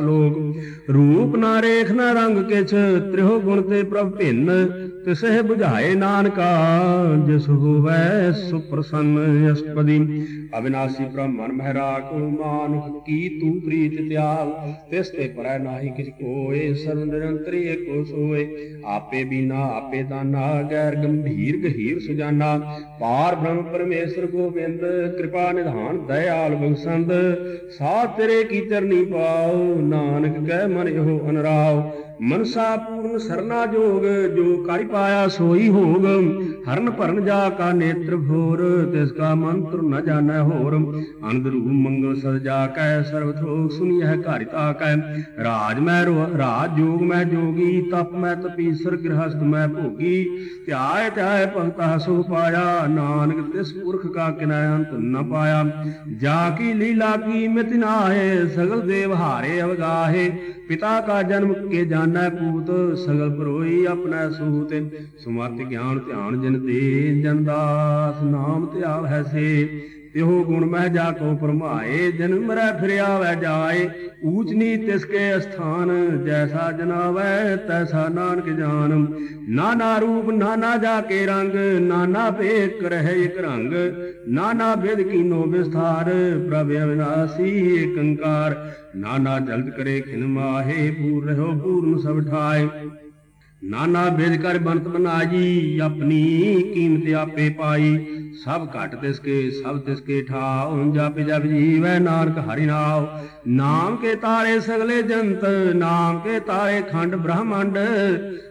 ਸ਼ਲੋਕ। ਰੂਪ ਨਾ ਰੇਖ ਨਾ ਰੰਗ ਕਿਛ, ਤ੍ਰਿਹੁ ਗੁਣ ਤੇ ਪ੍ਰਭ ਭਿੰਨ। ਤਿਸਹਿ 부ਝਾਏ ਨਾਨਕਾ, ਜਿਸ ਹੋਵੈ ਸੁਪ੍ਰਸੰਨ ਅਸ਼ਟਪਦੀ। ਅਬਿਨਾਸੀ ਬ੍ਰਹਮਨ ਮਹਿਰਾਗ ਮਾਨੁਖ ਕੀ ਤੂੰ ਪ੍ਰੀਤ ਤਿਆਗ? ਤਿਸ ਤੇ ਪਰੈ ਨਾਹੀ ਕਿਛ ਕੋਏ ਸਰਵ ਨਿਰੰਤਰੀ ਏਕੋ ਸੋਏ। ਆਪੇ ਬੀਨਾ, ਆਪੇ ਦਾਨਾ, ਗੈਰ ਗੰਭੀਰ ਗਹੀਰ ਸੁਜਾਨਾ। ਪਾਰ ਬ੍ਰਹਮ ਪਰਮੇਸ਼ਰ ਗੋਬਿੰਦ, ਕਿਰਪਾ ਨਿਧਾਨ, ਦਇਆਲ ਬਖਸ਼ੰਦ। ਸਾਥ ਤੇਰੇ ਕੀ ਚਰਨੀ ਪਾਉ ਨਾਨਕ ਕਹਿ ਮਨ ਇਹੋ ਅਨਰਾਉ ਮਨਸਾ ਪੂਰਨ ਸਰਨਾ ਜੋਗ, ਜੋ ਕਰਿ ਪਾਇਆ ਸੋਈ ਹੋਗ। ਹਰਨ ਭਰਨ ਜਾ ਕਾ ਨੇਤਰ ਭੋਰ, ਤਿਸ ਕਾ ਮੰਤਰ ਨ ਜਾਣੈ ਹੋਰ। ਅਨੰਦ ਰੂਪ ਮੰਗਲ ਸਦ ਜਾ ਕੈ, ਸਰਬ ਥੋਕ ਸੁਨੀਐ ਘਰਿ ਤਾ ਕੈ। ਰਾਜ ਮੈਂ ਰਾਜ ਜੋਗ ਮੈਂ ਜੋਗੀ, ਤਪ ਮੈਂ ਤਪੀਸਰ ਗ੍ਰਹਸਥ ਮੈਂ ਭੋਗੀ। ਧਿਆਇ ਧਿਆਇ ਭਗਤਾ ਸੁਖ ਪਾਇਆ, ਨਾਨਕ ਤਿਸ ਪੁਰਖ ਕਾ ਕਿਨੈ ਅੰਤ ਨ ਪਾਇਆ। ਜਾ ਕੀ ਲੀਲਾ ਕੀ ਮਿਤ ਨਾਏ ਸਗਲ ਦੇਵ ਹਾਰੇ ਅਵਗਾਹੇ। ਪਿਤਾ ਕਾ ਜਨਮ ਕੇ ਜਾਣੈ ਪੂਤ, ਸਗਲ ਪਰੋਈ ਆਪਣਾ ਸੂਤ। ਸੁਮਤ ਗਿਆਨ ਧਿਆਨ ਜਿਨ ਦੇ, ਜਨ ਦਾਸ ਨਾਮ ਧਿਆਵ ਹੈ ਸੇ ਤਿਹੋ ਗੁਣ ਮਹਿ ਜਾ ਕੋ ਪਰਮਾਏ ਜਨ ਮਰੈ ਫਿਰਿਆ ਵੈ ਜਾਏ, ਊਚ ਨੀਚ ਤਿਸ ਕੇ ਅਸਥਾਨ, ਜੈਸਾ ਜਨਾਵੈ ਤੈਸਾ ਨਾਨਕ ਜਾਨ। ਨਾਨਾ ਰੂਪ, ਨਾਨਾ ਜਾ ਕੇ ਰੰਗ, ਨਾਨਾ ਭੇਕ ਰਹਿ ਇਕ ਰੰਗ। ਨਾਨਾ ਬਿਦ ਕੀਨੋ ਵਿਸਥਾਰ, ਪ੍ਰਭ ਅਵਿਨਾਸੀ ਏਕੰਕਾਰ ਨਾਨਾ ਜਲਦ ਕਰੇ ਖਿਨ ਮਾਹੇ, ਪੂਰ ਰਹੋ ਪੂਰਨ ਸਭ ਠਾਏ ਨਾਨਾ ਬੇਦ ਕਰ ਬੰਤ ਬਨਾਈ ਆਪਣੀ ਕੀਮਤ ਆਪੇ ਪਾਈ। ਸਭ ਘਟ ਤਿਸ ਕੇ, ਸਭ ਤਿਸ ਕੇ ਠਾਉ, ਜਪ ਜਪ ਜੀਵੈ ਨਾਨਕ ਹਰਿ ਨਾਮ ਨਾਮ ਕੇ ਤਾਰੇ ਸਗਲੇ ਜੰਤ, ਨਾਮ ਕੇ ਤਾਰੇ ਖੰਡ ਬ੍ਰਹਮੰਡ।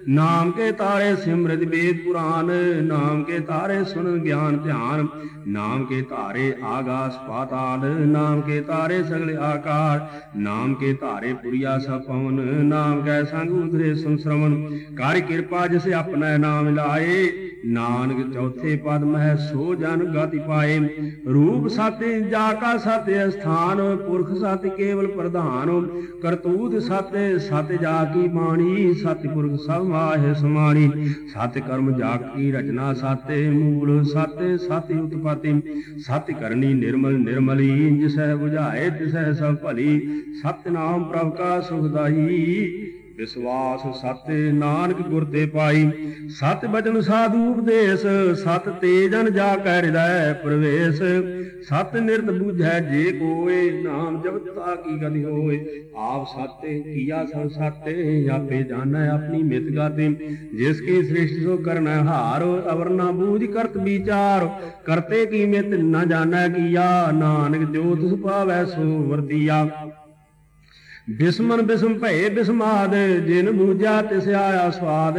ਨਾਮ ਕੇ ਤਾਰੇ ਸਿਮਰਤ ਵੇਦ ਪੁਰਾਨ ਨਾਮ ਕੇ ਤਾਰੇ ਸੁਨ ਗਿਆਨ ਧਿਆਨ। ਨਾਮ ਕੇ ਤਾਰੇ ਆਗਾਸ ਪਾਤਾਲ, ਨਾਮ ਕੇ ਤਾਰੇ ਸਗਲੇ ਆਕਾਰ। ਨਾਮ ਕੇ ਤਾਰੇ ਪੁਰੀਆ ਸਭ ਪਵਨ, ਨਾਮ ਕੈ ਸੰਗ ਉਧਰੇ ਸੰਸਰਵਨ। ਕਰ ਕਿਰਪਾ ਜਿਸ ਆਪਣਾ ਨਾਮ ਲਾਏ। ਨਾਨਕ ਚੌਥੇ ਪਦ ਮਹਿ ਸੋ ਜਨ ਗਤੀ ਪਾਏ। ਰੂਪ ਸਤਿ ਜਾ ਕਾ ਸਤਿ ਸਥਾਨ ਪੁਰਖ ਸਤਿ, ਕੇਵਲ ਪ੍ਰਧਾਨ। ਕਰਤੂਤ ਸਤਿ ਸਤਿ ਜਾ ਕੀ ਬਾਣੀ, ਸਤਿ ਪੁਰਖ ਸਭ ਮਾਹਿ ਸਮਾਣੀ। ਸਤਿ ਕਰਮ ਜਾ ਕੀ ਰਚਨਾ ਸਤਿ, ਮੂਲ ਸਤਿ ਸਤਿ ਉਤਪਤੀ। ਸਤਿ ਕਰਨੀ ਨਿਰਮਲ ਨਿਰਮਲੀ, ਜਿਸੈ ਬੁਝਾਏ ਤਿਸੈ ਸਭ ਭਲੀ। ਸਤਿ ਨਾਮ ਪ੍ਰਭ ਕਾ ਸੁਖਦਾਈ ਵਿਸਵਾਸ ਸਤਿ ਨਾਨਕ ਗੁਰ ਤੇ ਪਾਈ। ਸਤ ਬਚਨ ਸਾਧੂ ਉਪਦੇਸ਼ ਸਤ ਤੇਜਨ ਜਾ ਕੈ ਹਿਰਦੈ ਪ੍ਰਵੇਸ਼। ਸਤ ਨਿਰਤ ਬੁਝੈ ਜੇ ਕੋਏ, ਨਾਮ ਜਪਤਾ ਕੀ ਗതി ਹੋਏ। ਆਪ ਸਤੇ ਕੀਆ ਸਭ ਸਤੇ ਆਪੇ ਜਾਣੈ ਆਪਣੀ ਮਿਤ ਗਾਤੇ। ਜਿਸ ਕੀ ਸ੍ਰਿਸ਼ਟ ਸੋ ਕਰਨਾ ਹਾਰ, ਅਵਰ ਨਾ ਬੂਝ ਕਰਤ ਵਿਚਾਰ। ਕਰਤੇ ਕੀ ਮਿਤ ਨ ਜਾਣੈ ਕੀਆ, ਨਾਨਕ ਜੋ ਤਿਸ ਪਾਵੈ ਸੋ ਵਰਦੀਆ ਬਿਸਮਨ ਬਿਸਮ ਭਏ ਬਿਸਮਾਦ, ਜਿਨ ਬੂਝਾ ਤਿਸ ਆਇਆ ਸਵਾਦ।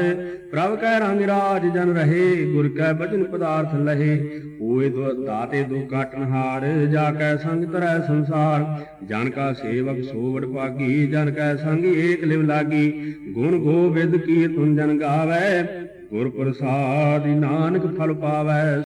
ਪ੍ਰਭ ਕੈ ਰੰਗ ਰਾਜ ਜਨ ਰਹੇ, ਗੁਰ ਕੈ ਬਚਨ ਪਦਾਰਥ ਲਹੇ। ਓਏ ਦੋ ਦਾਤੇ ਦੋ ਕਾਟਨ ਜਾ ਕੈ ਸੰਗ ਤਰੈ ਸੰਸਾਰ। ਜਨ ਕਾ ਸੇਵਕ ਸੋਵੜ ਪਾਗੀ ਜਨ ਕੈ ਸੰਗ ਏਕ ਲਿਵ ਲਾਗੀ। ਗੁਣ ਗੋਬਿੰਦ ਕੀਰਤਨ ਜਨ ਗਾਵੇ, ਗੁਰ ਪ੍ਰਸਾਦਿ ਨਾਨਕ ਫਲ ਪਾਵੈ।